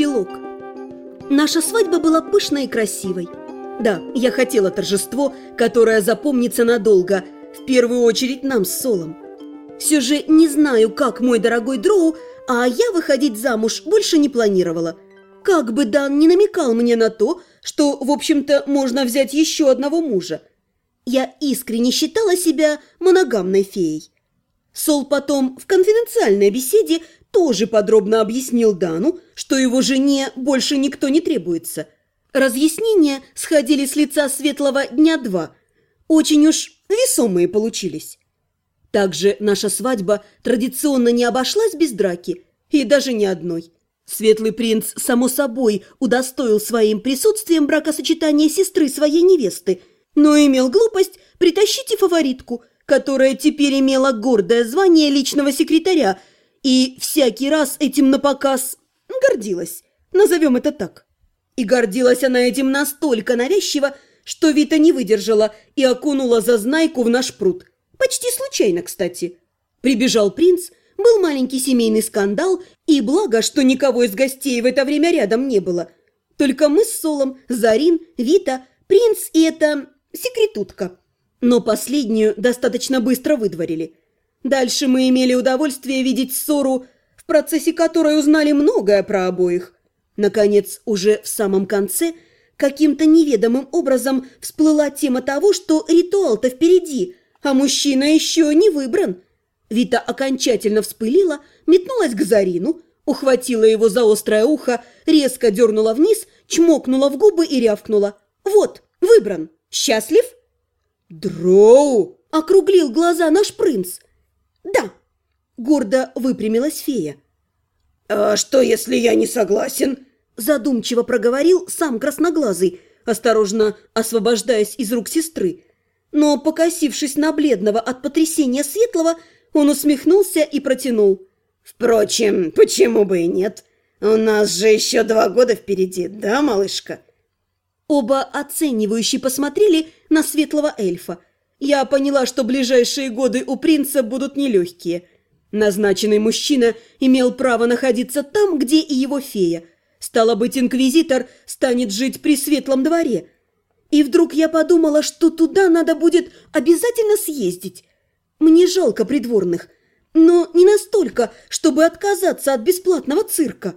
Эпилог. Наша свадьба была пышной и красивой. Да, я хотела торжество, которое запомнится надолго, в первую очередь нам с Солом. Все же не знаю, как мой дорогой Дроу, а я выходить замуж больше не планировала. Как бы Дан не намекал мне на то, что, в общем-то, можно взять еще одного мужа. Я искренне считала себя моногамной феей. Сол потом в конфиденциальной беседе тоже подробно объяснил Дану, что его жене больше никто не требуется. Разъяснения сходили с лица светлого дня два. Очень уж весомые получились. Также наша свадьба традиционно не обошлась без драки, и даже ни одной. Светлый принц, само собой, удостоил своим присутствием бракосочетания сестры своей невесты, но имел глупость притащить и фаворитку, которая теперь имела гордое звание личного секретаря и всякий раз этим напоказ гордилась, назовем это так. И гордилась она этим настолько навязчиво, что Вита не выдержала и окунула зазнайку в наш пруд. Почти случайно, кстати. Прибежал принц, был маленький семейный скандал, и благо, что никого из гостей в это время рядом не было. Только мы с Солом, Зарин, Вита, принц и эта секретутка. Но последнюю достаточно быстро выдворили. Дальше мы имели удовольствие видеть ссору, в процессе которой узнали многое про обоих. Наконец, уже в самом конце, каким-то неведомым образом всплыла тема того, что ритуал-то впереди, а мужчина еще не выбран. Вита окончательно вспылила, метнулась к Зарину, ухватила его за острое ухо, резко дернула вниз, чмокнула в губы и рявкнула. «Вот, выбран. Счастлив?» «Дроу!» – округлил глаза наш принц – «Да», – гордо выпрямилась фея. «А что, если я не согласен?» – задумчиво проговорил сам красноглазый, осторожно освобождаясь из рук сестры. Но, покосившись на бледного от потрясения светлого, он усмехнулся и протянул. «Впрочем, почему бы и нет? У нас же еще два года впереди, да, малышка?» Оба оценивающие посмотрели на светлого эльфа – я поняла, что ближайшие годы у принца будут нелегкие. Назначенный мужчина имел право находиться там, где и его фея. Стало быть, инквизитор станет жить при светлом дворе. И вдруг я подумала, что туда надо будет обязательно съездить. Мне жалко придворных, но не настолько, чтобы отказаться от бесплатного цирка.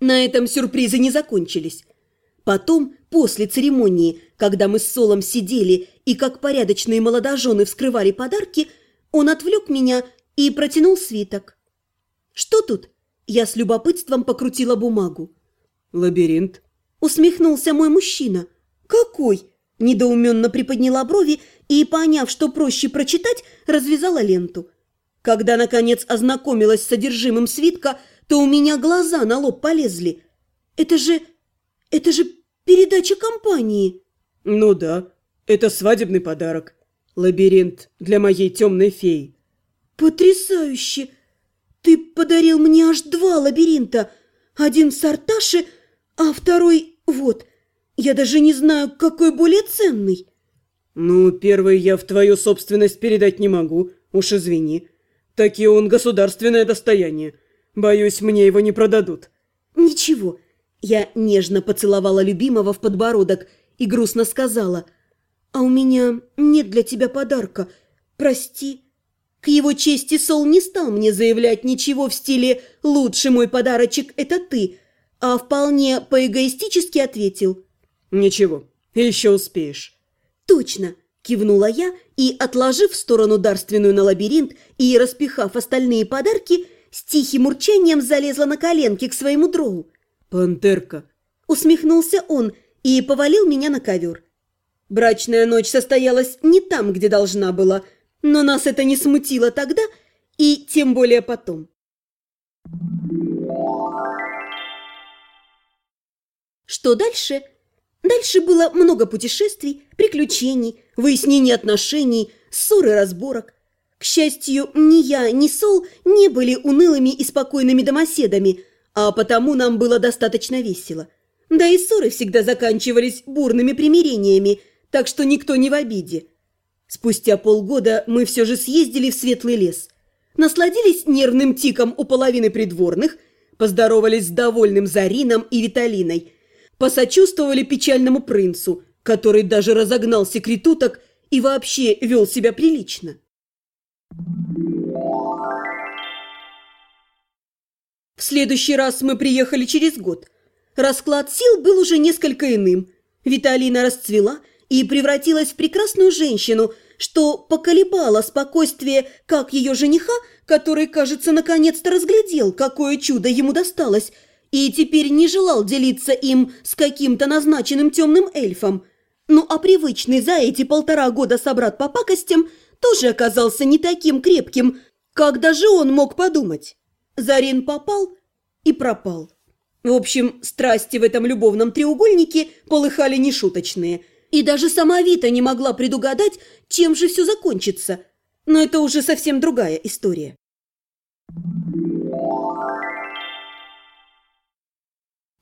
На этом сюрпризы не закончились. Потом, после церемонии, когда мы с Солом сидели и как порядочные молодожены вскрывали подарки, он отвлек меня и протянул свиток. «Что тут?» Я с любопытством покрутила бумагу. «Лабиринт», — усмехнулся мой мужчина. «Какой?» Недоуменно приподняла брови и, поняв, что проще прочитать, развязала ленту. Когда, наконец, ознакомилась с содержимым свитка, то у меня глаза на лоб полезли. «Это же это же передача компании!» «Ну да, это свадебный подарок. Лабиринт для моей темной феи». «Потрясающе! Ты подарил мне аж два лабиринта. Один в Сарташе, а второй вот. Я даже не знаю, какой более ценный». «Ну, первый я в твою собственность передать не могу, уж извини. Таки он государственное достояние. Боюсь, мне его не продадут». «Ничего, я нежно поцеловала любимого в подбородок и грустно сказала, «А у меня нет для тебя подарка. Прости». К его чести Сол не стал мне заявлять ничего в стиле «лучший мой подарочек – это ты», а вполне поэгоистически ответил. «Ничего, еще успеешь». «Точно», – кивнула я и, отложив в сторону дарственную на лабиринт и распихав остальные подарки, с тихим урчанием залезла на коленки к своему дроу. «Пантерка!» Усмехнулся он и повалил меня на ковер. Брачная ночь состоялась не там, где должна была, но нас это не смутило тогда и тем более потом. Что дальше? Дальше было много путешествий, приключений, выяснений отношений, ссор и разборок. К счастью, ни я, ни Сол не были унылыми и спокойными домоседами – а потому нам было достаточно весело. Да и ссоры всегда заканчивались бурными примирениями, так что никто не в обиде. Спустя полгода мы все же съездили в Светлый лес. насладились нервным тиком у половины придворных, поздоровались с довольным Зарином и Виталиной, посочувствовали печальному принцу, который даже разогнал секретуток и вообще вел себя прилично. В следующий раз мы приехали через год. Расклад сил был уже несколько иным. Виталина расцвела и превратилась в прекрасную женщину, что поколебало спокойствие как ее жениха, который, кажется, наконец-то разглядел, какое чудо ему досталось, и теперь не желал делиться им с каким-то назначенным темным эльфом. Ну а привычный за эти полтора года собрат по пакостям тоже оказался не таким крепким, как даже он мог подумать. Зарин попал и пропал. В общем, страсти в этом любовном треугольнике полыхали нешуточные. И даже сама Вита не могла предугадать, чем же все закончится. Но это уже совсем другая история.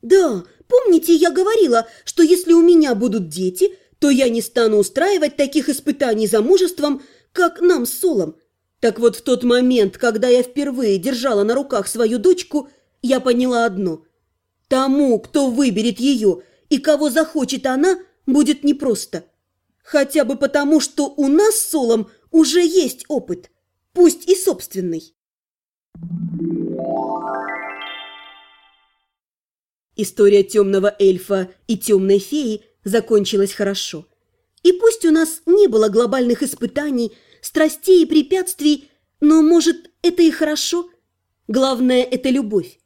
Да, помните, я говорила, что если у меня будут дети, то я не стану устраивать таких испытаний замужеством, как нам с Солом. Так вот, в тот момент, когда я впервые держала на руках свою дочку, я поняла одно. Тому, кто выберет ее и кого захочет она, будет непросто. Хотя бы потому, что у нас с Солом уже есть опыт, пусть и собственный. История темного эльфа и темной феи закончилась хорошо. И пусть у нас не было глобальных испытаний, страстей и препятствий, но, может, это и хорошо. Главное – это любовь.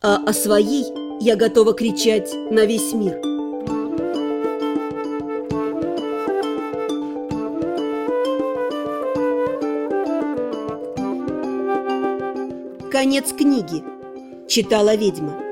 А о своей я готова кричать на весь мир. Конец книги. Читала ведьма.